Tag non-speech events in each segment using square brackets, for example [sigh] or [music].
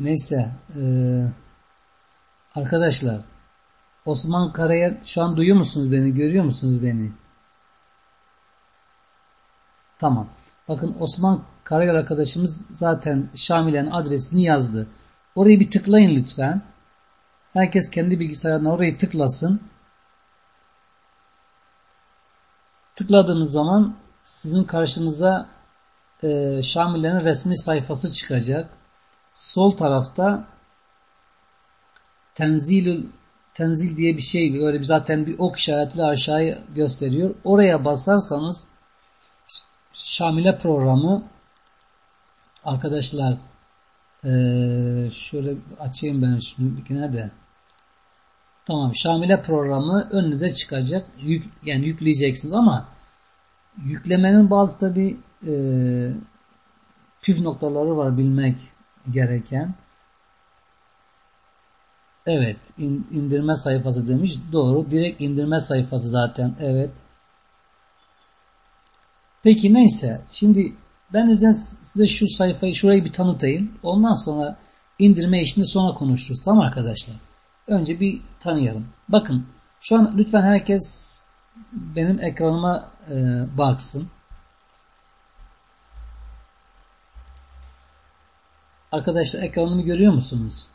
Neyse. E, arkadaşlar Osman Karayel şu an duyuyor musunuz beni? Görüyor musunuz beni? Tamam. Bakın Osman Karayel arkadaşımız zaten Şamile'nin adresini yazdı. Orayı bir tıklayın lütfen. Herkes kendi bilgisayarına orayı tıklasın. Tıkladığınız zaman sizin karşınıza e, Şamile'nin resmi sayfası çıkacak. Sol tarafta tenzilül tenzil diye bir şey böyle zaten bir ok işaretiyle aşağıya gösteriyor. Oraya basarsanız Şamile programı arkadaşlar ee, şöyle açayım ben şunu de. Tamam Şamile programı önünüze çıkacak. Yük, yani yükleyeceksiniz ama yüklemenin bazı tabi e, püf noktaları var bilmek gereken. Evet in, indirme sayfası demiş. Doğru. Direkt indirme sayfası zaten. Evet. Peki neyse. Şimdi ben önce size şu sayfayı şurayı bir tanıtayım. Ondan sonra indirme işini sonra konuşuruz. Tamam arkadaşlar. Önce bir tanıyalım. Bakın şu an lütfen herkes benim ekranıma e, baksın. Arkadaşlar ekranımı görüyor musunuz?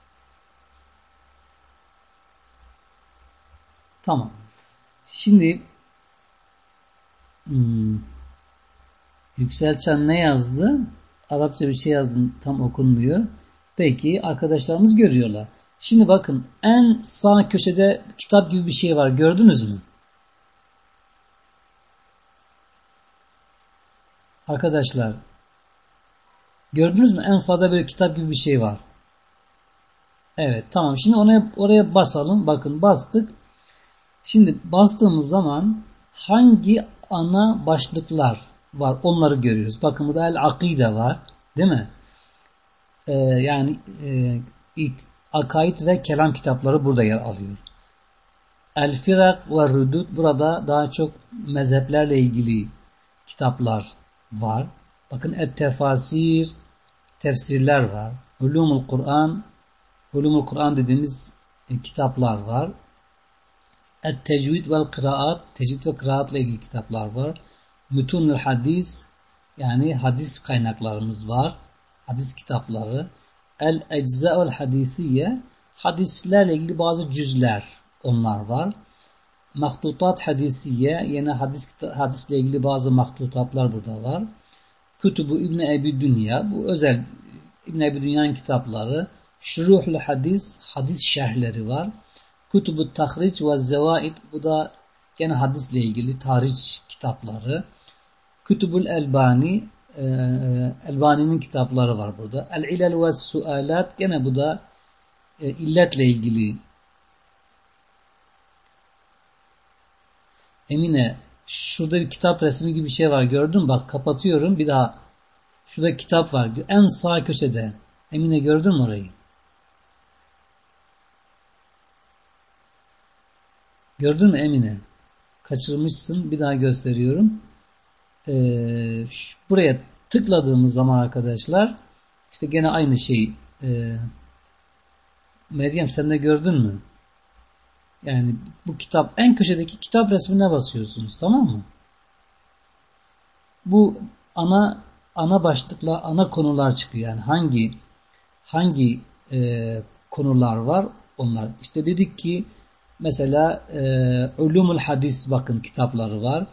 Tamam. Şimdi hmm, Yükselçen ne yazdı? Arapça bir şey yazdım tam okunmuyor. Peki arkadaşlarımız görüyorlar. Şimdi bakın en sağ köşede kitap gibi bir şey var. Gördünüz mü? Arkadaşlar gördünüz mü? En sağda böyle kitap gibi bir şey var. Evet tamam. Şimdi oraya, oraya basalım. Bakın bastık. Şimdi bastığımız zaman hangi ana başlıklar var. Onları görüyoruz. Bakın burada el-akide var. Değil mi? Ee, yani e, akaid ve kelam kitapları burada yer alıyor. El-Firak ve Rudud burada daha çok mezheplerle ilgili kitaplar var. Bakın et-tefasir tefsirler var. Ulumul Kur'an Ulumul Kur'an dediğimiz e, kitaplar var. Et-tecvid vel kıraat tecvid ve kıraatla ilgili kitaplar var mütunul hadis yani hadis kaynaklarımız var. Hadis kitapları. El eczaul hadisiye hadislerle ilgili bazı cüzler onlar var. Mahtutat hadisiye yine hadis hadisle ilgili bazı mahtutatlar burada var. Kütübü İbn Ebi Dünya bu özel İbn Ebi Dünya'nın kitapları. Şuruhlu hadis hadis şerhleri var. Kütübü tahric ve zevaid bu da gene hadisle ilgili tarih kitapları. Kütübül Elbani e, Elbani'nin kitapları var burada. El İlel ve Sualat gene bu da e, illetle ilgili Emine şurada bir kitap resmi gibi bir şey var gördün mü? Bak kapatıyorum bir daha şurada kitap var en sağ köşede Emine gördün mü orayı? Gördün mü Emine? Kaçırmışsın bir daha gösteriyorum e, buraya tıkladığımız zaman arkadaşlar işte gene aynı şey e, Meryem sen de gördün mü? Yani bu kitap en köşedeki kitap resmine basıyorsunuz tamam mı? Bu ana ana başlıkla ana konular çıkıyor. Yani hangi hangi e, konular var onlar. İşte dedik ki mesela e, ulumul hadis bakın kitapları var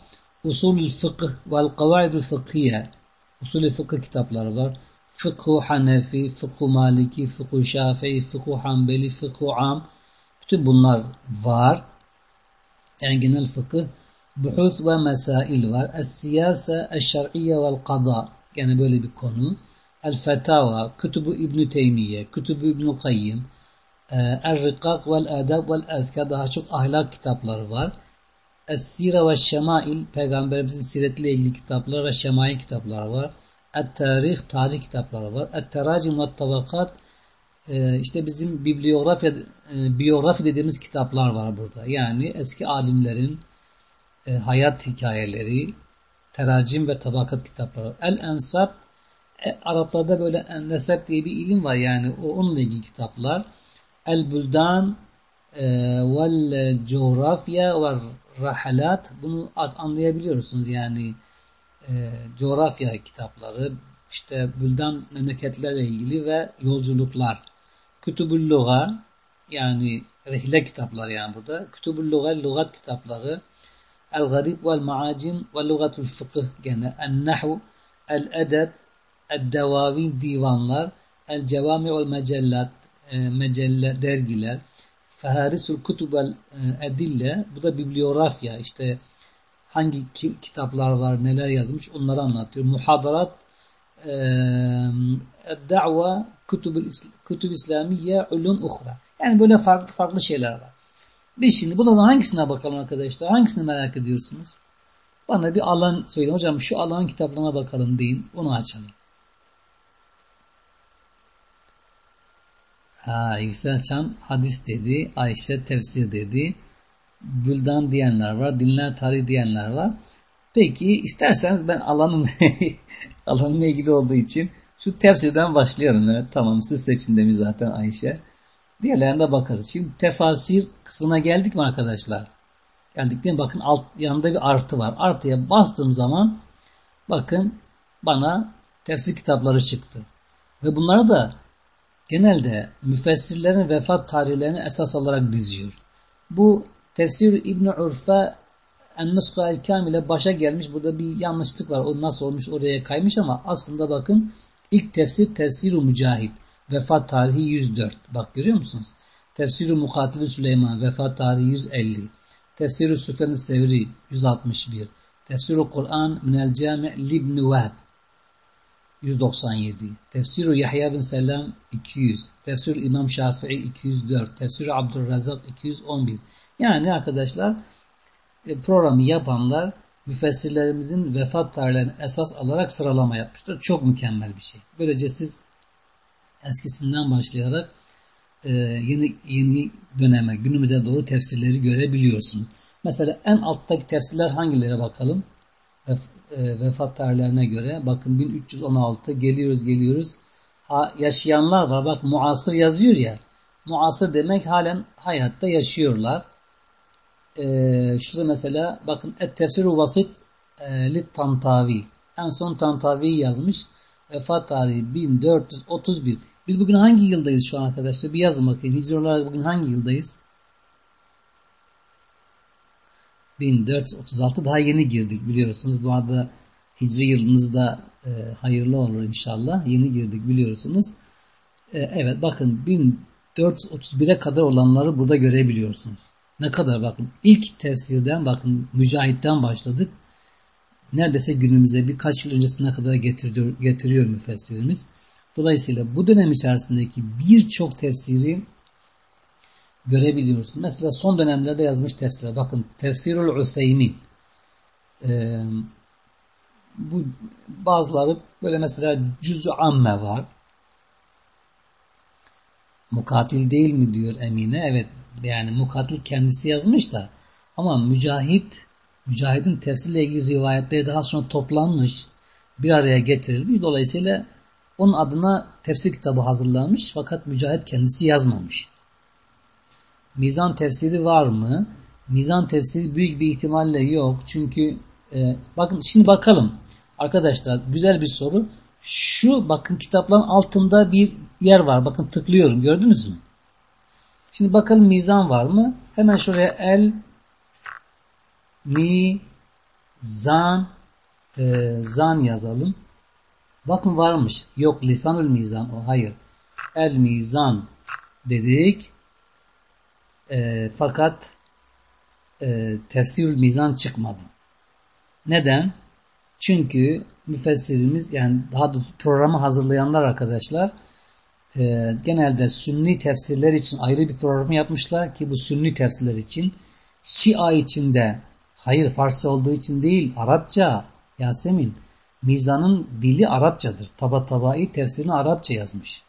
usulü fıkıh vel kavaidü fıkhiye usulü fıkıh kitapları var. Fıkhu Hanefi, Fıkhu Maliki, Fıkhu Şafii, Fıkhu Hanbeli, Fıkhu Am. Bütün bunlar var. Yani genel fıkıh. Buhus ve mesail var. Es-siyase, es-şer'iyye vel kada. Yani böyle bir konu. El-fetava, Kütübü İbn-i Teymiye, Kütübü İbn-i Kayyim, El-Rikak vel Adab vel Ezka daha çok ahlak kitapları var. Es-Sire ve Şemail Peygamberimizin siretiyle ilgili kitaplar ve şemail kitaplar var. Et-Tarih tarih kitapları var. Et-Teracim ve Tabakat işte bizim bibliografi e, biyografi dediğimiz kitaplar var burada. Yani eski alimlerin e, hayat hikayeleri, teracim ve tabakat kitapları. El-Ensab e, Araplarda böyle nesep diye bir ilim var yani o onunla ilgili kitaplar. El Buldan e, vel coğrafya ve rahalat bunu anlayabiliyorsunuz yani coğrafya kitapları işte buldan memleketlerle ilgili ve yolculuklar. Kütübül Luga yani rehle kitapları yani burada. Kütübül Luga lugat kitapları. El Garib vel Maacim ve Lugatul Fıkıh gene. El Nahu, El Edeb, El Devavin divanlar, El Cevami vel Mecellat, e, mecelle, dergiler. Feharisul Kutubel Edille, bu da bibliografya işte hangi kitaplar var, neler yazmış onları anlatıyor. Muhadarat da'va kutub İslamiye ulum uhra. Yani böyle farklı farklı şeyler var. Biz şimdi bunlardan hangisine bakalım arkadaşlar? Hangisini merak ediyorsunuz? Bana bir alan söyleyin. Hocam şu alanın kitaplarına bakalım deyin. Onu açalım. Ha, Yüksel Çam hadis dedi. Ayşe tefsir dedi. Büldan diyenler var. Dinler tarih diyenler var. Peki isterseniz ben alanın [laughs] alanla ilgili olduğu için şu tefsirden başlayalım. Evet, tamam siz seçin demiş zaten Ayşe. Diğerlerine bakarız. Şimdi tefasir kısmına geldik mi arkadaşlar? Geldik değil mi? Bakın alt yanında bir artı var. Artıya bastığım zaman bakın bana tefsir kitapları çıktı. Ve bunları da genelde müfessirlerin vefat tarihlerini esas alarak diziyor. Bu tefsir İbn Urfe En-Nuska el-Kamile başa gelmiş. Burada bir yanlışlık var. O nasıl olmuş oraya kaymış ama aslında bakın ilk tefsir tefsir Mücahit. Vefat tarihi 104. Bak görüyor musunuz? Tefsir-i Mukatibi Süleyman vefat tarihi 150. Tefsir-i Süfyan Sevri 161. Tefsir-i Kur'an Minel Cami Libni Vehb 197. Tefsir-i Yahya bin Selam 200. Tefsir İmam Şafii 204. Tefsir Abdurrazak 211. Yani arkadaşlar programı yapanlar müfessirlerimizin vefat tarihlerini esas alarak sıralama yapmışlar. Çok mükemmel bir şey. Böylece siz eskisinden başlayarak e, yeni yeni döneme, günümüze doğru tefsirleri görebiliyorsunuz. Mesela en alttaki tefsirler hangileri bakalım? E, vefat tarihlerine göre. Bakın 1316 geliyoruz geliyoruz. Ha, yaşayanlar var. Bak muasır yazıyor ya. Muasır demek halen hayatta yaşıyorlar e, şurada mesela bakın et tefsiru vasit e, lit tantavi en son tantavi yazmış. Vefat tarihi 1431 biz bugün hangi yıldayız şu an arkadaşlar? Bir yazın bakayım. Hicri bugün hangi yıldayız? 1436 daha yeni girdik biliyorsunuz. Bu arada hicri yılınızda e, hayırlı olur inşallah. Yeni girdik biliyorsunuz. E, evet bakın 1431'e kadar olanları burada görebiliyorsunuz ne kadar bakın ilk tefsirden bakın mücahitten başladık. Neredeyse günümüze birkaç yıl öncesine kadar getiriyor, getiriyor müfessirimiz. Dolayısıyla bu dönem içerisindeki birçok tefsiri görebiliyorsunuz. Mesela son dönemlerde yazmış tefsire. Bakın Tefsirul Useymin. Ee, bu bazıları böyle mesela cüz amme var. Mukatil değil mi diyor Emine. Evet yani mukatil kendisi yazmış da ama Mücahit Mücahit'in tefsirle ilgili rivayetleri daha sonra toplanmış bir araya getirilmiş. Dolayısıyla onun adına tefsir kitabı hazırlanmış fakat Mücahit kendisi yazmamış. Mizan tefsiri var mı? Mizan tefsiri büyük bir ihtimalle yok. Çünkü e, bakın şimdi bakalım. Arkadaşlar güzel bir soru. Şu bakın kitapların altında bir yer var. Bakın tıklıyorum. Gördünüz mü? Şimdi bakalım mizan var mı? Hemen şuraya el mizan e, zan yazalım. Bakın varmış. Yok lisanül mizan o. Hayır. El mizan dedik. E, fakat e, tefsirül mizan çıkmadı. Neden? Çünkü müfessirimiz yani daha doğrusu programı hazırlayanlar arkadaşlar e, genelde sünni tefsirler için ayrı bir program yapmışlar ki bu sünni tefsirler için Şia içinde hayır Farsça olduğu için değil Arapça Yasemin Mizan'ın dili Arapçadır. Taba tabai tefsirini Arapça yazmış.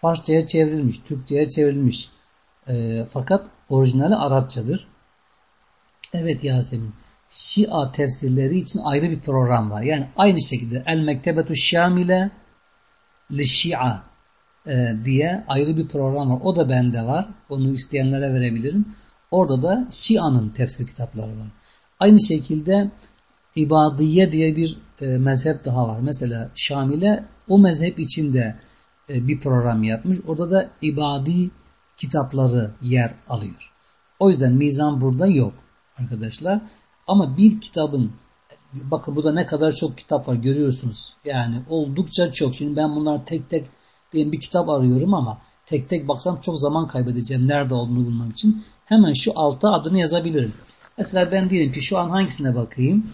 Farsçaya çevrilmiş, Türkçe'ye çevrilmiş. E, fakat orijinali Arapçadır. Evet Yasemin. Şia tefsirleri için ayrı bir program var. Yani aynı şekilde El Mektebetu Şamile Lişi'a e, diye ayrı bir program var. O da bende var. Onu isteyenlere verebilirim. Orada da Şia'nın tefsir kitapları var. Aynı şekilde İbadiye diye bir e, mezhep daha var. Mesela Şamile o mezhep içinde e, bir program yapmış. Orada da ibadi kitapları yer alıyor. O yüzden mizan burada yok arkadaşlar. Ama bir kitabın bakın burada ne kadar çok kitap var görüyorsunuz. Yani oldukça çok. Şimdi ben bunlar tek tek diye bir kitap arıyorum ama tek tek baksam çok zaman kaybedeceğim nerede olduğunu bulmam için. Hemen şu alta adını yazabilirim. Mesela ben diyelim ki şu an hangisine bakayım?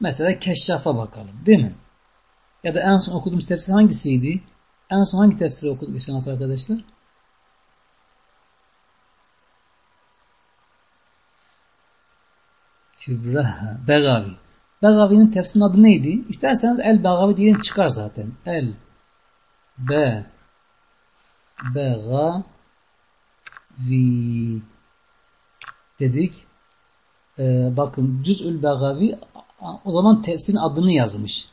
Mesela Keşşaf'a bakalım değil mi? Ya da en son okuduğumuz tefsir hangisiydi? En son hangi tefsiri okuduk geçen hafta arkadaşlar? Kübra, Begavi. Begavi'nin tefsirinin adı neydi? İsterseniz El Begavi diyelim çıkar zaten. El B Begavi dedik. Ee, bakın Cüz'ül Begavi o zaman tefsirin adını yazmış.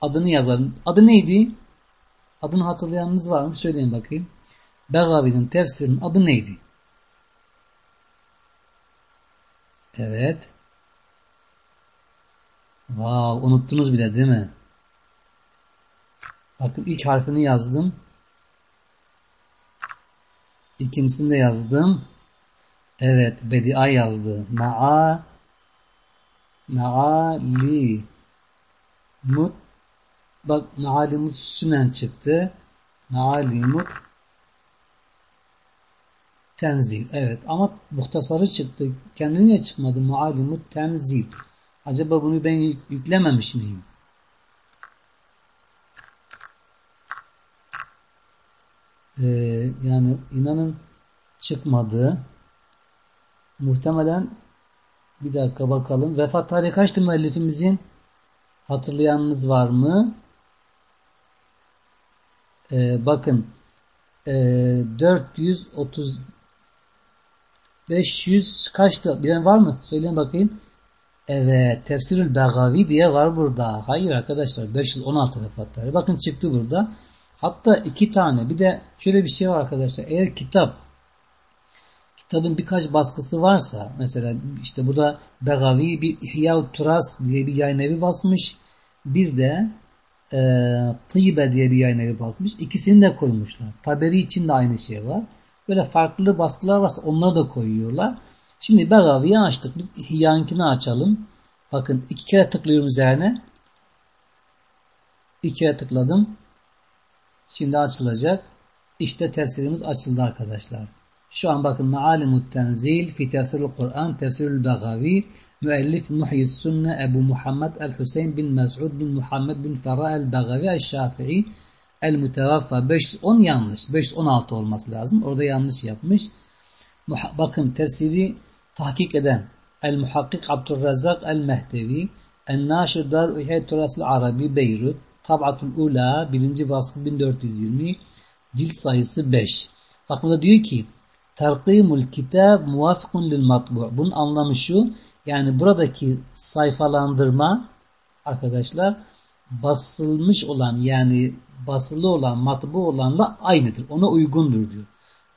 Adını yazalım. Adı neydi? Adını hatırlayanınız var mı? Söyleyin bakayım. Begavi'nin tefsirinin adı neydi? Evet. Wow, unuttunuz bile değil mi? Bakın ilk harfini yazdım. İkincisini de yazdım. Evet, Bedia yazdı. Ma'a Maali Mut Bak Maalimut Sünen çıktı. Maalimut Tenzil. Evet ama muhtasarı çıktı. Kendine çıkmadı? Maalimut Tenzil. Acaba bunu ben yüklememiş miyim? Ee, yani inanın çıkmadı. Muhtemelen bir dakika bakalım. Vefat tarihi kaçtı müellifimizin? Hatırlayanınız var mı? Ee, bakın e, 430 500 kaçtı? Bilen var mı? Söyleyin bakayım. Evet. Tefsirül Begavi diye var burada. Hayır arkadaşlar. 516 vefat tarihi. Bakın çıktı burada. Hatta iki tane. Bir de şöyle bir şey var arkadaşlar. Eğer kitap kitabın birkaç baskısı varsa mesela işte burada Begavi bir İhya Turas diye bir yayın evi basmış. Bir de e, Tıybe diye bir yayın evi basmış. İkisini de koymuşlar. Taberi için de aynı şey var. Böyle farklı baskılar varsa onları da koyuyorlar. Şimdi Begavi'yi açtık. Biz İhya'nkini açalım. Bakın iki kere tıklıyorum üzerine. İki kere tıkladım. Şimdi açılacak. İşte tefsirimiz açıldı arkadaşlar. Şu an bakın Maalimut Tenzil fi tefsirul Kur'an tefsirul Begavi müellif Muhyis Sünne Ebu Muhammed el-Hüseyin bin Mes'ud bin Muhammed bin Ferah el-Begavi el-Şafii el-Mütevaffa 510 yanlış. 516 olması lazım. Orada yanlış yapmış. Bakın tefsiri tahkik eden El-Muhakkik Abdurrazak El-Mehdevi El-Naşir Dar Uhey Turasil Arabi Beyrut Tab'atul Ula birinci baskı 1420 cilt sayısı 5. Bak burada diyor ki Terkimul kitab muvafıkun lil matbu. Bunun anlamı şu. Yani buradaki sayfalandırma arkadaşlar basılmış olan yani basılı olan matbu olanla aynıdır. Ona uygundur diyor.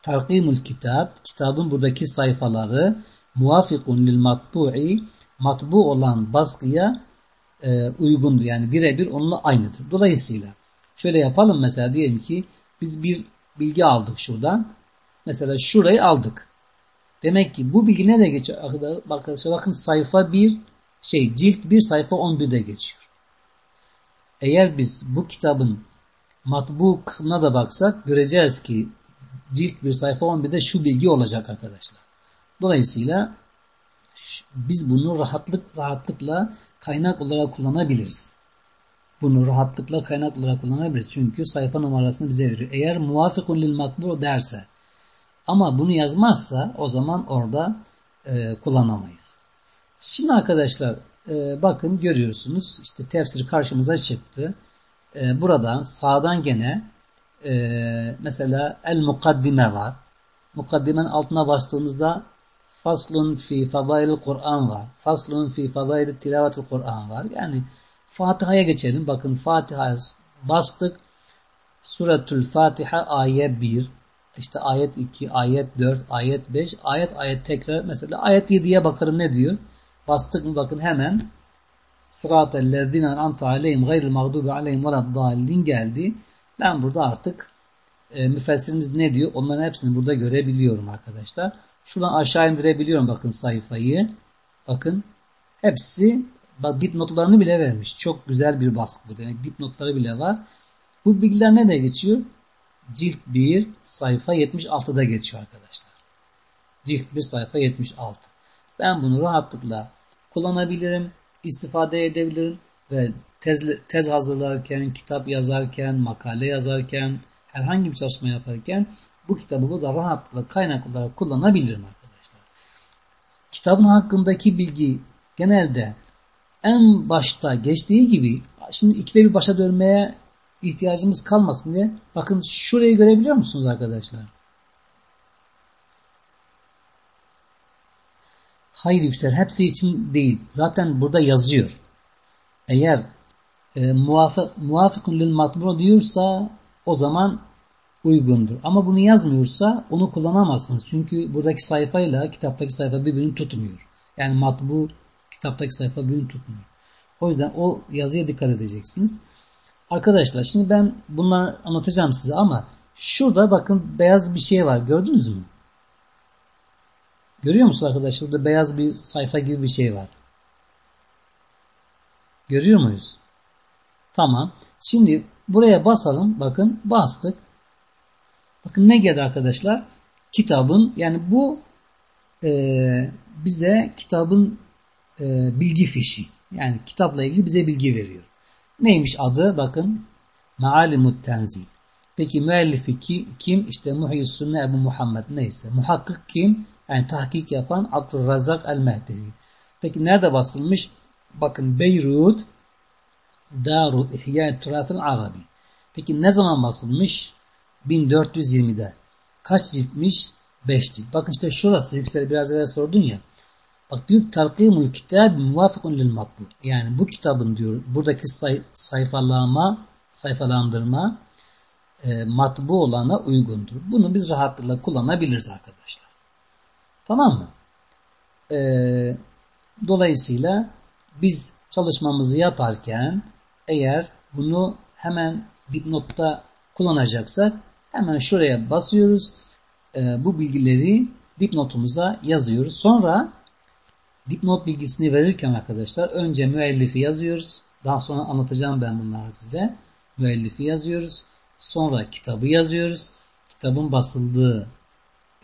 Terkimul kitap kitabın buradaki sayfaları muvafıkun lil matbu'i matbu olan baskıya e, uygundur. Yani birebir onunla aynıdır. Dolayısıyla şöyle yapalım mesela diyelim ki biz bir bilgi aldık şuradan. Mesela şurayı aldık. Demek ki bu bilgi ne de geçiyor? Arkadaşlar bakın sayfa 1 şey cilt 1 sayfa 11'de geçiyor. Eğer biz bu kitabın matbu kısmına da baksak göreceğiz ki cilt 1 sayfa 11'de şu bilgi olacak arkadaşlar. Dolayısıyla biz bunu rahatlık rahatlıkla kaynak olarak kullanabiliriz. Bunu rahatlıkla kaynak olarak kullanabiliriz. Çünkü sayfa numarasını bize veriyor. Eğer muvafıkun lil matbu derse ama bunu yazmazsa o zaman orada e, kullanamayız. Şimdi arkadaşlar e, bakın görüyorsunuz işte tefsir karşımıza çıktı. E, buradan sağdan gene e, mesela el mukaddime var. Mukaddimenin altına bastığımızda faslun fi fadail Kur'an var. Faslun fi fadail tilavetul Kur'an var. Yani Fatiha'ya geçelim. Bakın Fatiha'ya bastık. Suretül Fatiha ayet 1, işte ayet 2, ayet 4, ayet 5, ayet ayet tekrar mesela ayet 7'ye bakarım ne diyor? Bastık mı bakın hemen Sıratel lezine anta aleyhim gayril mağdubi aleyhim veladdallin geldi. Ben burada artık e, müfessirimiz ne diyor? Onların hepsini burada görebiliyorum arkadaşlar. Şuradan aşağı indirebiliyorum bakın sayfayı. Bakın hepsi bak dipnotlarını bile vermiş. Çok güzel bir baskı bu demek. Dipnotları bile var. Bu bilgiler ne de geçiyor? Cilt 1 sayfa 76'da geçiyor arkadaşlar. Cilt 1 sayfa 76. Ben bunu rahatlıkla kullanabilirim, istifade edebilirim ve tez, tez hazırlarken, kitap yazarken, makale yazarken, herhangi bir çalışma yaparken bu kitabı burada rahatlıkla kaynak olarak kullanabilirim arkadaşlar. Kitabın hakkındaki bilgi genelde en başta geçtiği gibi şimdi ikide bir başa dönmeye ihtiyacımız kalmasın diye bakın şurayı görebiliyor musunuz arkadaşlar? Hayır yüksel hepsi için değil. Zaten burada yazıyor. Eğer e, muvafık, muvafıkun lil matbu diyorsa o zaman uygundur. Ama bunu yazmıyorsa onu kullanamazsınız. Çünkü buradaki sayfayla kitaptaki sayfa birbirini tutmuyor. Yani matbu kitaptaki sayfa birbirini tutmuyor. O yüzden o yazıya dikkat edeceksiniz. Arkadaşlar şimdi ben bunları anlatacağım size ama şurada bakın beyaz bir şey var. Gördünüz mü? Görüyor musunuz arkadaşlar? Burada beyaz bir sayfa gibi bir şey var. Görüyor muyuz? Tamam. Şimdi buraya basalım. Bakın bastık. Bakın ne geldi arkadaşlar? Kitabın yani bu e, bize kitabın e, bilgi fişi. Yani kitapla ilgili bize bilgi veriyor. Neymiş adı? Bakın Maalimut Tenzil. Peki müellifi ki, kim? İşte Muhyi Sünne Ebu Muhammed neyse. Muhakkik kim? Yani tahkik yapan Abdurrazak el-Mehdevi. Peki nerede basılmış? Bakın Beyrut Daru İhya Turat'ın Arabi. Peki ne zaman basılmış? 1420'de. Kaç ciltmiş? 5 cilt. Bakın işte şurası Yüksel biraz evvel sordun ya. Bak diyor talqimul kitab muvafıkun lil matbu. Yani bu kitabın diyor buradaki say sayfalama, sayfalandırma e, matbu olana uygundur. Bunu biz rahatlıkla kullanabiliriz arkadaşlar. Tamam mı? E, dolayısıyla biz çalışmamızı yaparken eğer bunu hemen dipnotta kullanacaksak hemen şuraya basıyoruz. E, bu bilgileri dipnotumuza yazıyoruz. Sonra dipnot bilgisini verirken arkadaşlar önce müellifi yazıyoruz. Daha sonra anlatacağım ben bunları size. Müellifi yazıyoruz. Sonra kitabı yazıyoruz. Kitabın basıldığı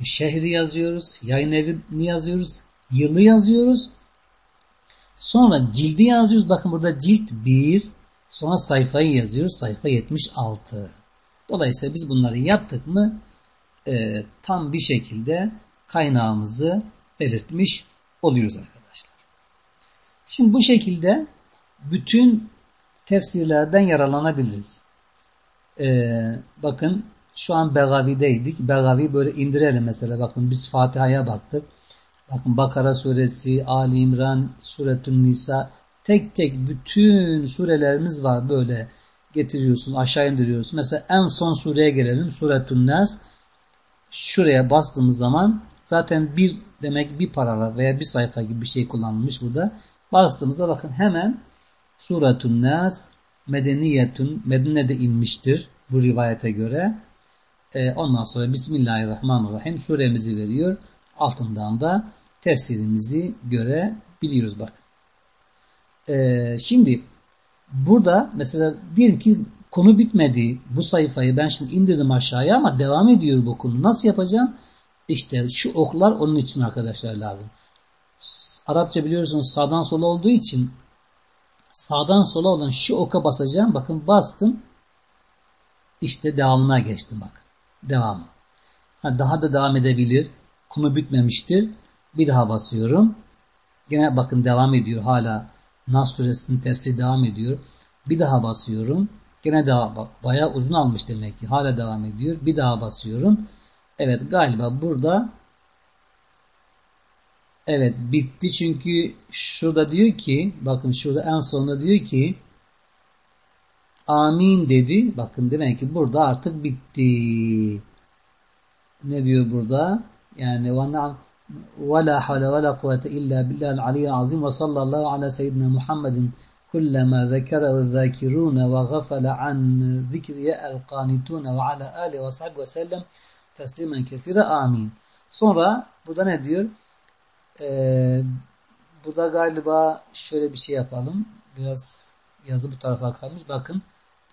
şehri yazıyoruz. Yayın evini yazıyoruz. Yılı yazıyoruz. Sonra cildi yazıyoruz. Bakın burada cilt 1. Sonra sayfayı yazıyoruz. Sayfa 76. Dolayısıyla biz bunları yaptık mı e, tam bir şekilde kaynağımızı belirtmiş oluyoruz arkadaşlar. Şimdi bu şekilde bütün tefsirlerden yararlanabiliriz. Ee, bakın şu an Begavi'deydik. Begavi böyle indirelim mesela. Bakın biz Fatiha'ya baktık. Bakın Bakara suresi, Ali İmran, Suretün Nisa tek tek bütün surelerimiz var böyle getiriyorsun aşağı indiriyorsun. Mesela en son sureye gelelim. Suretün Nas şuraya bastığımız zaman zaten bir demek bir paragraf veya bir sayfa gibi bir şey kullanılmış burada. Bastığımızda bakın hemen Suretun Nas Medeniyetun Medine'de inmiştir bu rivayete göre. Ee, ondan sonra Bismillahirrahmanirrahim suremizi veriyor. Altından da tefsirimizi görebiliyoruz bak. Ee, şimdi burada mesela diyelim ki konu bitmedi. Bu sayfayı ben şimdi indirdim aşağıya ama devam ediyor bu konu. Nasıl yapacağım? İşte şu oklar onun için arkadaşlar lazım. Arapça biliyorsunuz sağdan sola olduğu için sağdan sola olan şu oka basacağım. Bakın bastım. İşte devamına geçtim bak. Devam. Ha, daha da devam edebilir. Konu bitmemiştir. Bir daha basıyorum. Gene bakın devam ediyor. Hala Nas suresinin tefsiri devam ediyor. Bir daha basıyorum. Gene devam. Bayağı uzun almış demek ki. Hala devam ediyor. Bir daha basıyorum. Evet galiba burada evet bitti çünkü şurada diyor ki bakın şurada en sonunda diyor ki amin dedi. Bakın demek ki burada artık bitti. Ne diyor burada? Yani ve la havle ve la kuvvete illa billahil aliyyil azim ve sallallahu ala seyyidina Muhammedin kullama zekere ve zekirune ve gafele an zikriye el kanitune ve ala aleyhi ve sahibi ve sellem teslimen kefire amin. Sonra burada ne diyor? Ee, burada galiba şöyle bir şey yapalım. Biraz yazı bu tarafa kalmış. Bakın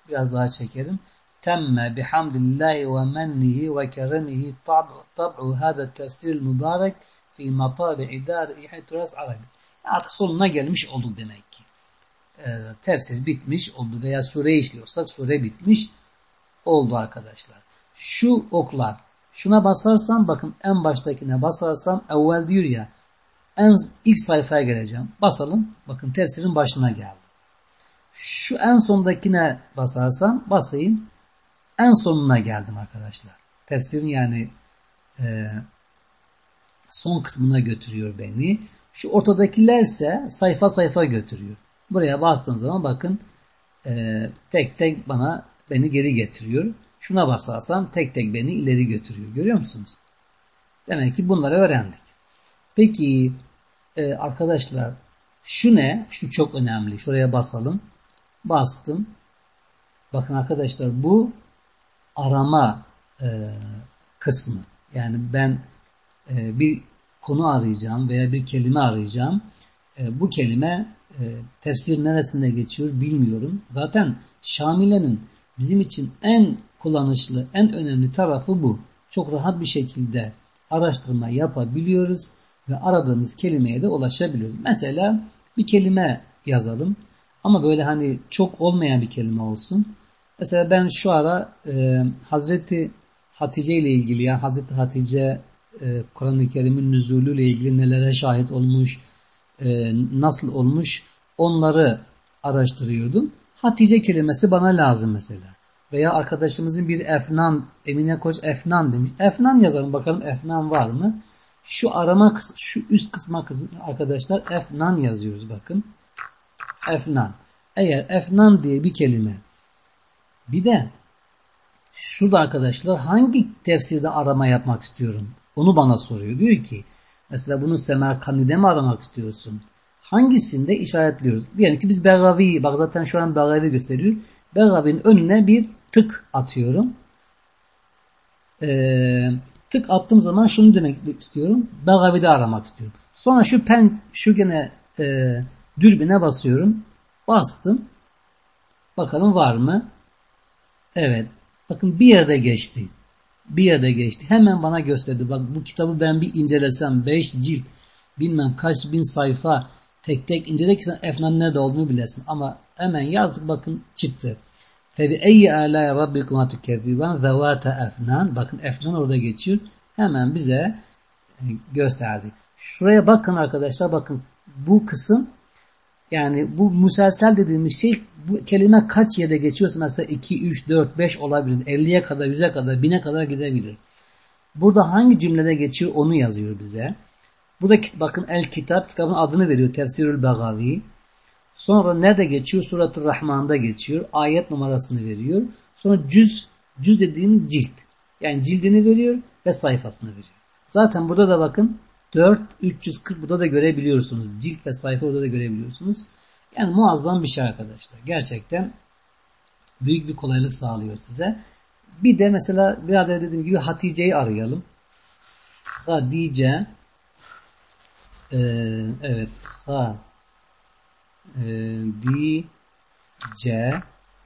biraz daha çekelim. Temme bihamdillahi ve mennihi ve keremihi tab'u hada tefsir mübarek fi matabi'i dar-i turas arabi. Artık sonuna gelmiş olduk demek ki. Ee, tefsir bitmiş oldu veya sure işliyorsak sure bitmiş oldu arkadaşlar. Şu oklar Şuna basarsam bakın en baştakine basarsam evvel diyor ya en ilk sayfaya geleceğim. Basalım. Bakın tefsirin başına geldi. Şu en sondakine basarsam basayım. En sonuna geldim arkadaşlar. Tefsirin yani e, son kısmına götürüyor beni. Şu ortadakilerse sayfa sayfa götürüyor. Buraya bastığım zaman bakın e, tek tek bana beni geri getiriyor. Şuna basarsam tek tek beni ileri götürüyor. Görüyor musunuz? Demek ki bunları öğrendik. Peki e, arkadaşlar şu ne? Şu çok önemli. Şuraya basalım. Bastım. Bakın arkadaşlar bu arama e, kısmı. Yani ben e, bir konu arayacağım veya bir kelime arayacağım. E, bu kelime e, tefsir neresinde geçiyor bilmiyorum. Zaten Şamile'nin bizim için en kullanışlı, en önemli tarafı bu. Çok rahat bir şekilde araştırma yapabiliyoruz ve aradığımız kelimeye de ulaşabiliyoruz. Mesela bir kelime yazalım ama böyle hani çok olmayan bir kelime olsun. Mesela ben şu ara e, Hazreti Hatice ile ilgili yani Hazreti Hatice e, Kur'an-ı Kerim'in nüzulü ile ilgili nelere şahit olmuş, e, nasıl olmuş onları araştırıyordum. Hatice kelimesi bana lazım mesela. Veya arkadaşımızın bir Efnan, Emine Koç Efnan demiş. Efnan yazalım bakalım Efnan var mı? Şu arama şu üst kısma arkadaşlar Efnan yazıyoruz bakın. Efnan. Eğer Efnan diye bir kelime bir de şurada arkadaşlar hangi tefsirde arama yapmak istiyorum? Onu bana soruyor. Diyor ki mesela bunu Semerkani'de mi aramak istiyorsun? Hangisinde işaretliyoruz? Diyelim ki biz Begavi, bak zaten şu an Begavi gösteriyor. Begavi'nin önüne bir tık atıyorum. Ee, tık attığım zaman şunu demek istiyorum. Begavi'de aramak istiyorum. Sonra şu pen, şu gene e, dürbüne basıyorum. Bastım. Bakalım var mı? Evet. Bakın bir yerde geçti. Bir yerde geçti. Hemen bana gösterdi. Bak bu kitabı ben bir incelesem 5 cilt bilmem kaç bin sayfa tek tek incelerek sen efnan nerede olduğunu bilesin. Ama hemen yazdık bakın çıktı. Eyyi alâye rabbikuma tükezziban zevâte efnan. Bakın efnan orada geçiyor. Hemen bize e, gösterdi. Şuraya bakın arkadaşlar bakın bu kısım yani bu müselsel dediğimiz şey bu kelime kaç yerde geçiyorsa mesela 2, 3, 4, 5 olabilir. 50'ye kadar, 100'e kadar, 1000'e kadar gidebilir. Burada hangi cümlede geçiyor onu yazıyor bize. Burada bakın el kitap kitabın adını veriyor. Tefsirül Begavi. Sonra nerede geçiyor? Suratul Rahman'da geçiyor. Ayet numarasını veriyor. Sonra cüz, cüz dediğim cilt. Yani cildini veriyor ve sayfasını veriyor. Zaten burada da bakın 4, 340 burada da görebiliyorsunuz. Cilt ve sayfa burada da görebiliyorsunuz. Yani muazzam bir şey arkadaşlar. Gerçekten büyük bir kolaylık sağlıyor size. Bir de mesela biraz önce dediğim gibi Hatice'yi arayalım. Hadice ee, evet ha e, C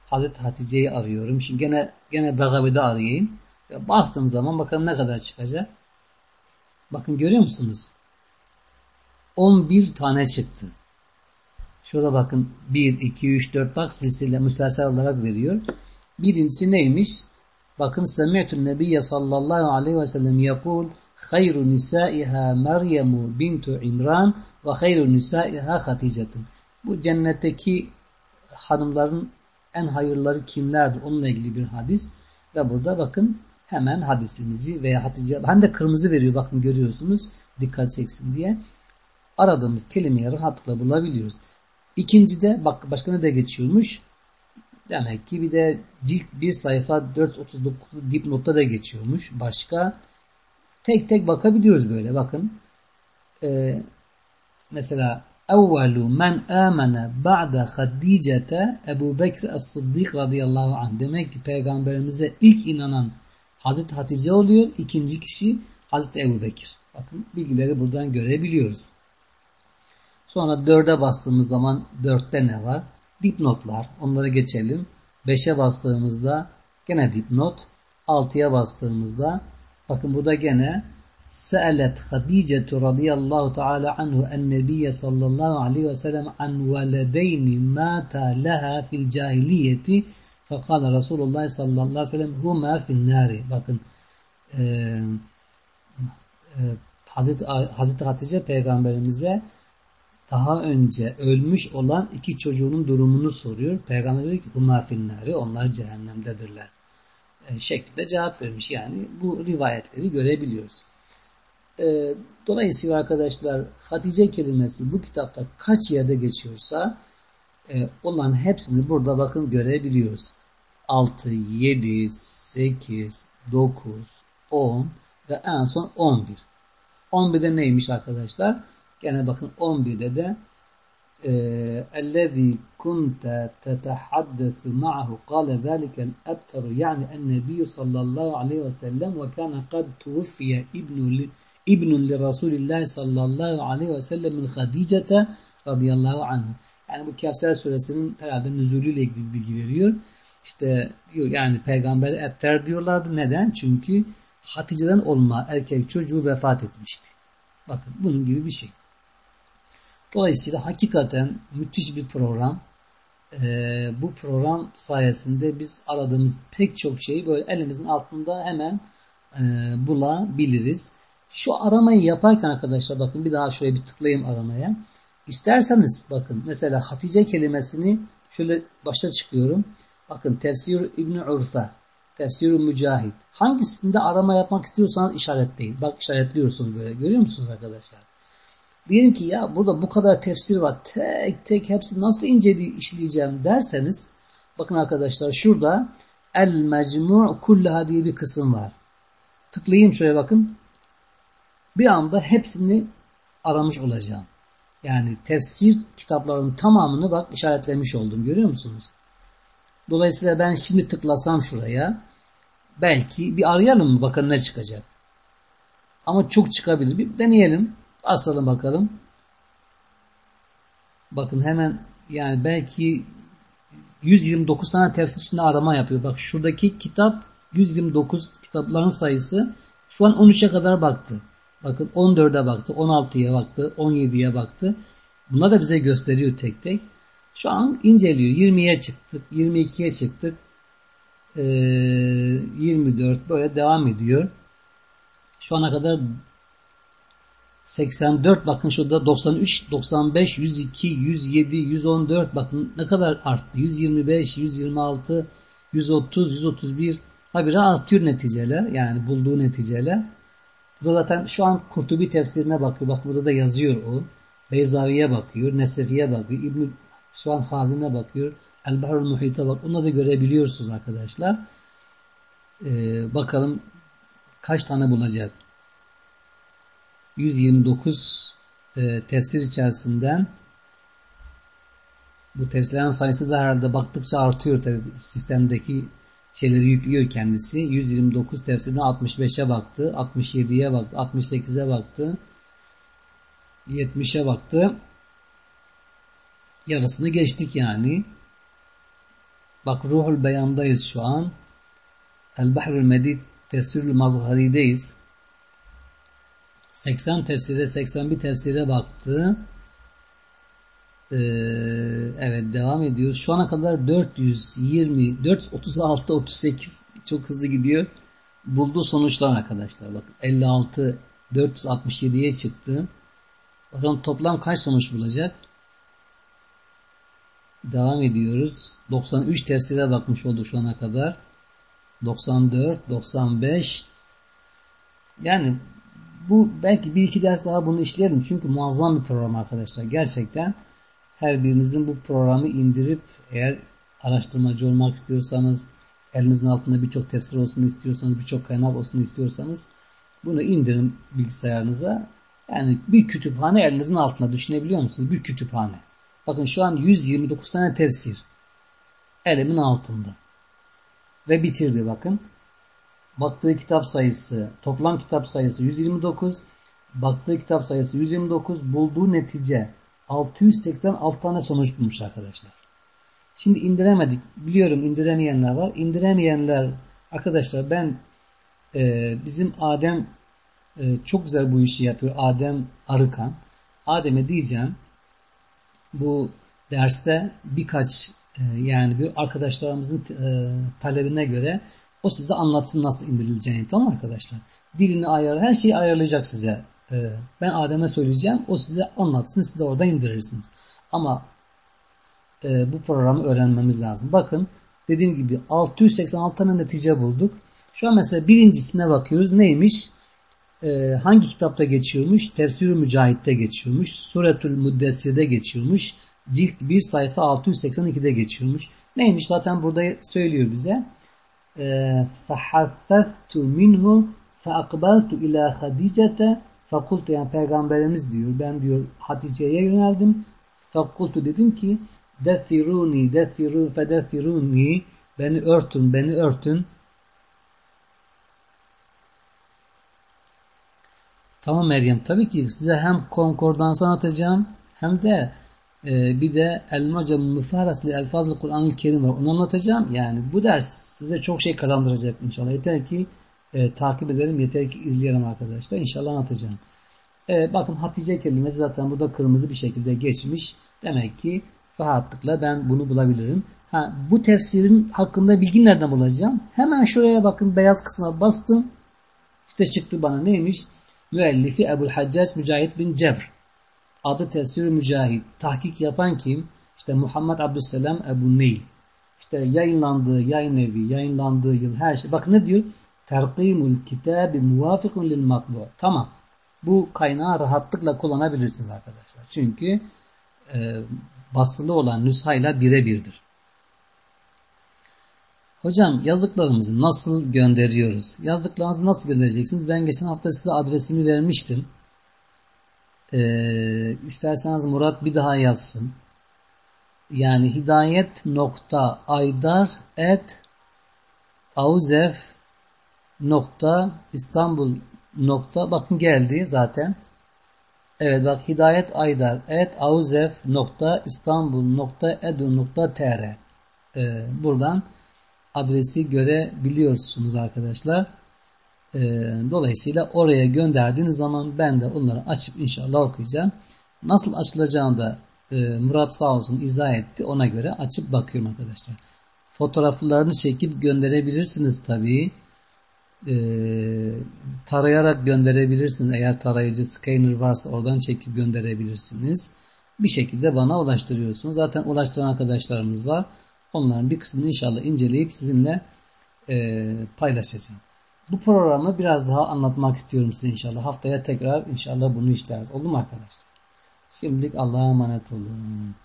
Hazreti Hatice'yi arıyorum. Şimdi gene gene Begavi'de arayayım. Bastığım zaman bakalım ne kadar çıkacak. Bakın görüyor musunuz? 11 tane çıktı. Şurada bakın 1, 2, 3, 4 bak silsile müstelsel olarak veriyor. Birincisi neymiş? Bakın Semi'tun Nebiye sallallahu aleyhi ve sellem yakul hayru nisaiha Meryemu bintu İmran ve hayru nisaiha Hatice'tun. Bu cennetteki hanımların en hayırları kimlerdir? Onunla ilgili bir hadis. Ve burada bakın hemen hadisimizi veya Hatice hem de kırmızı veriyor bakın görüyorsunuz dikkat çeksin diye aradığımız kelimeyi rahatlıkla bulabiliyoruz. İkincide bak başka ne de geçiyormuş Demek ki bir de cilt bir sayfa 439 dipnotta da geçiyormuş. Başka tek tek bakabiliyoruz böyle. Bakın ee, mesela evvelu men amene ba'da Hadicete Ebu Bekir As-Sıddık radıyallahu anh. Demek ki peygamberimize ilk inanan Hazreti Hatice oluyor. İkinci kişi Hazreti Ebu Bekir. Bakın bilgileri buradan görebiliyoruz. Sonra dörde bastığımız zaman dörtte ne var? Dipnotlar. Onları geçelim. Beşe bastığımızda gene dipnot. Altıya bastığımızda bakın burada gene Se'elet Hadicetu radıyallahu teala anhu en nebiye sallallahu aleyhi ve sellem an veledeyni mâta leha fil cahiliyeti Fakale Resulullah sallallahu aleyhi ve sellem hume finnari. Bakın e, e, Hazreti, Hazreti Hatice peygamberimize daha önce ölmüş olan iki çocuğunun durumunu soruyor. Peygamber diyor ki hume finnari. Onlar cehennemdedirler. E, şeklinde cevap vermiş. Yani bu rivayetleri görebiliyoruz. E, dolayısıyla arkadaşlar Hatice kelimesi bu kitapta kaç yerde geçiyorsa e, olan hepsini burada bakın görebiliyoruz. 6, 7, 8, 9, 10 ve en son 11. 11'de neymiş arkadaşlar? Gene bakın 11'de de الذي كنت تتحدث معه قال ذلك الأبتر يعني النبي صلى الله عليه وسلم وكان قد توفي ابن İbnun li Resulillah sallallahu aleyhi ve sellem min Hadicete radıyallahu anh. Yani bu Kevser suresinin herhalde nüzulüyle ilgili bilgi veriyor. İşte diyor yani peygamber ebter diyorlardı. Neden? Çünkü Hatice'den olma erkek çocuğu vefat etmişti. Bakın bunun gibi bir şey. Dolayısıyla hakikaten müthiş bir program. Ee, bu program sayesinde biz aradığımız pek çok şeyi böyle elimizin altında hemen e, bulabiliriz. Şu aramayı yaparken arkadaşlar bakın bir daha şöyle bir tıklayayım aramaya. İsterseniz bakın mesela Hatice kelimesini şöyle başa çıkıyorum. Bakın tefsir İbn Urfe, tefsir Mücahit. Hangisinde arama yapmak istiyorsanız işaretleyin. Bak işaretliyorsunuz böyle. Görüyor musunuz arkadaşlar? Diyelim ki ya burada bu kadar tefsir var. Tek tek hepsi nasıl inceli işleyeceğim derseniz bakın arkadaşlar şurada El Mecmu' Kullaha diye bir kısım var. Tıklayayım şuraya bakın bir anda hepsini aramış olacağım. Yani tefsir kitaplarının tamamını bak işaretlemiş oldum. Görüyor musunuz? Dolayısıyla ben şimdi tıklasam şuraya belki bir arayalım mı bakalım ne çıkacak. Ama çok çıkabilir. Bir deneyelim. Basalım bakalım. Bakın hemen yani belki 129 tane tefsir içinde arama yapıyor. Bak şuradaki kitap 129 kitapların sayısı şu an 13'e kadar baktı. Bakın 14'e baktı, 16'ya baktı, 17'ye baktı. Bunlar da bize gösteriyor tek tek. Şu an inceliyor. 20'ye çıktık, 22'ye çıktık. Ee, 24 böyle devam ediyor. Şu ana kadar 84 bakın şurada 93, 95, 102, 107, 114 bakın ne kadar arttı. 125, 126, 130, 131 habire artıyor neticeler. Yani bulduğu neticeler. Burada zaten şu an Kurtubi tefsirine bakıyor. Bak burada da yazıyor o. Beyzavi'ye bakıyor. Nesefi'ye bakıyor. İbn şu an Hazin'e bakıyor. El-Bahrul Muhit'e bak. Onları da görebiliyorsunuz arkadaşlar. Ee, bakalım kaç tane bulacak. 129 e, tefsir içerisinden bu tefsirlerin sayısı da herhalde baktıkça artıyor tabi sistemdeki şeyleri yüklüyor kendisi. 129 tefsirden 65'e baktı, 67'ye baktı, 68'e baktı, 70'e baktı. Yarısını geçtik yani. Bak Ruhul Beyan'dayız şu an. El-Bahrül Medid Tefsirül Mazhari'deyiz. 80 tefsire, 81 tefsire baktı. Ee, evet devam ediyoruz. Şu ana kadar 420, 436, 38 çok hızlı gidiyor. Bulduğu sonuçlar arkadaşlar. Bakın 56, 467'ye çıktı. Bakalım toplam kaç sonuç bulacak? Devam ediyoruz. 93 tefsire bakmış olduk şu ana kadar. 94, 95. Yani bu belki bir iki ders daha bunu işleyelim. Çünkü muazzam bir program arkadaşlar. Gerçekten her birinizin bu programı indirip eğer araştırmacı olmak istiyorsanız, elinizin altında birçok tefsir olsun istiyorsanız, birçok kaynak olsun istiyorsanız bunu indirin bilgisayarınıza. Yani bir kütüphane elinizin altında düşünebiliyor musunuz? Bir kütüphane. Bakın şu an 129 tane tefsir elimin altında. Ve bitirdi bakın. Baktığı kitap sayısı, toplam kitap sayısı 129. Baktığı kitap sayısı 129. Bulduğu netice 686 tane sonuç bulmuş arkadaşlar. Şimdi indiremedik. Biliyorum indiremeyenler var. İndiremeyenler arkadaşlar ben e, bizim Adem e, çok güzel bu işi yapıyor. Adem Arıkan. Adem'e diyeceğim bu derste birkaç e, yani bir arkadaşlarımızın e, talebine göre o size anlatsın nasıl indirileceğini tamam arkadaşlar. Dilini ayar, her şeyi ayarlayacak size. E, ben Adem'e söyleyeceğim. O size anlatsın. Siz de orada indirirsiniz. Ama bu programı öğrenmemiz lazım. Bakın dediğim gibi 686 tane netice bulduk. Şu an mesela birincisine bakıyoruz. Neymiş? E, hangi kitapta geçiyormuş? Tefsir-i Mücahit'te geçiyormuş. Suretül Müddessir'de geçiyormuş. Cilt 1 sayfa 682'de geçiyormuş. Neymiş? Zaten burada söylüyor bize. فَحَفَّفْتُ مِنْهُ فَاَقْبَلْتُ اِلَى خَدِيجَةَ Fakultu yani peygamberimiz diyor. Ben diyor Hatice'ye yöneldim. Fakultu dedim ki Dethiruni, dethiru, fedethiruni beni örtün, beni örtün. Tamam Meryem tabii ki size hem konkordans anlatacağım hem de e, bir de Elmaca Müfaraslı Elfazlı Kur'an-ı Kerim var. Onu anlatacağım. Yani bu ders size çok şey kazandıracak inşallah. Yeter ki e, takip edelim, yeter ki izleyelim arkadaşlar. İnşallah anlatacağım. Evet bakın Hatice kelimesi zaten burada kırmızı bir şekilde geçmiş. Demek ki rahatlıkla ben bunu bulabilirim. Ha, bu tefsirin hakkında bilgi nereden bulacağım? Hemen şuraya bakın beyaz kısma bastım. İşte çıktı bana neymiş? Müellifi Ebul Haccac Mücahit bin Cebr. Adı tefsir Mücahit. Tahkik yapan kim? İşte Muhammed Abdüsselam Ebu Neyl. İşte yayınlandığı yayın evi, yayınlandığı yıl her şey. Bakın ne diyor? Terkimul kitabi muvafikun lil matbu. Tamam. Bu kaynağı rahatlıkla kullanabilirsiniz arkadaşlar. Çünkü e, basılı olan nüshayla birebirdir. Hocam yazdıklarımızı nasıl gönderiyoruz? Yazdıklarınızı nasıl göndereceksiniz? Ben geçen hafta size adresimi vermiştim. Ee, isterseniz Murat bir daha yazsın. Yani hidayet bakın geldi zaten. Evet bak hidayet ee, buradan adresi görebiliyorsunuz arkadaşlar. Ee, dolayısıyla oraya gönderdiğiniz zaman ben de onları açıp inşallah okuyacağım. Nasıl açılacağını da e, Murat sağ olsun izah etti. Ona göre açıp bakıyorum arkadaşlar. Fotoğraflarını çekip gönderebilirsiniz tabii. Ee, tarayarak gönderebilirsiniz. Eğer tarayıcı scanner varsa oradan çekip gönderebilirsiniz. Bir şekilde bana ulaştırıyorsunuz. Zaten ulaştıran arkadaşlarımız var. Onların bir kısmını inşallah inceleyip sizinle e, paylaşacağım. Bu programı biraz daha anlatmak istiyorum size inşallah. Haftaya tekrar inşallah bunu işleriz. Oldu mu arkadaşlar? Şimdilik Allah'a emanet olun.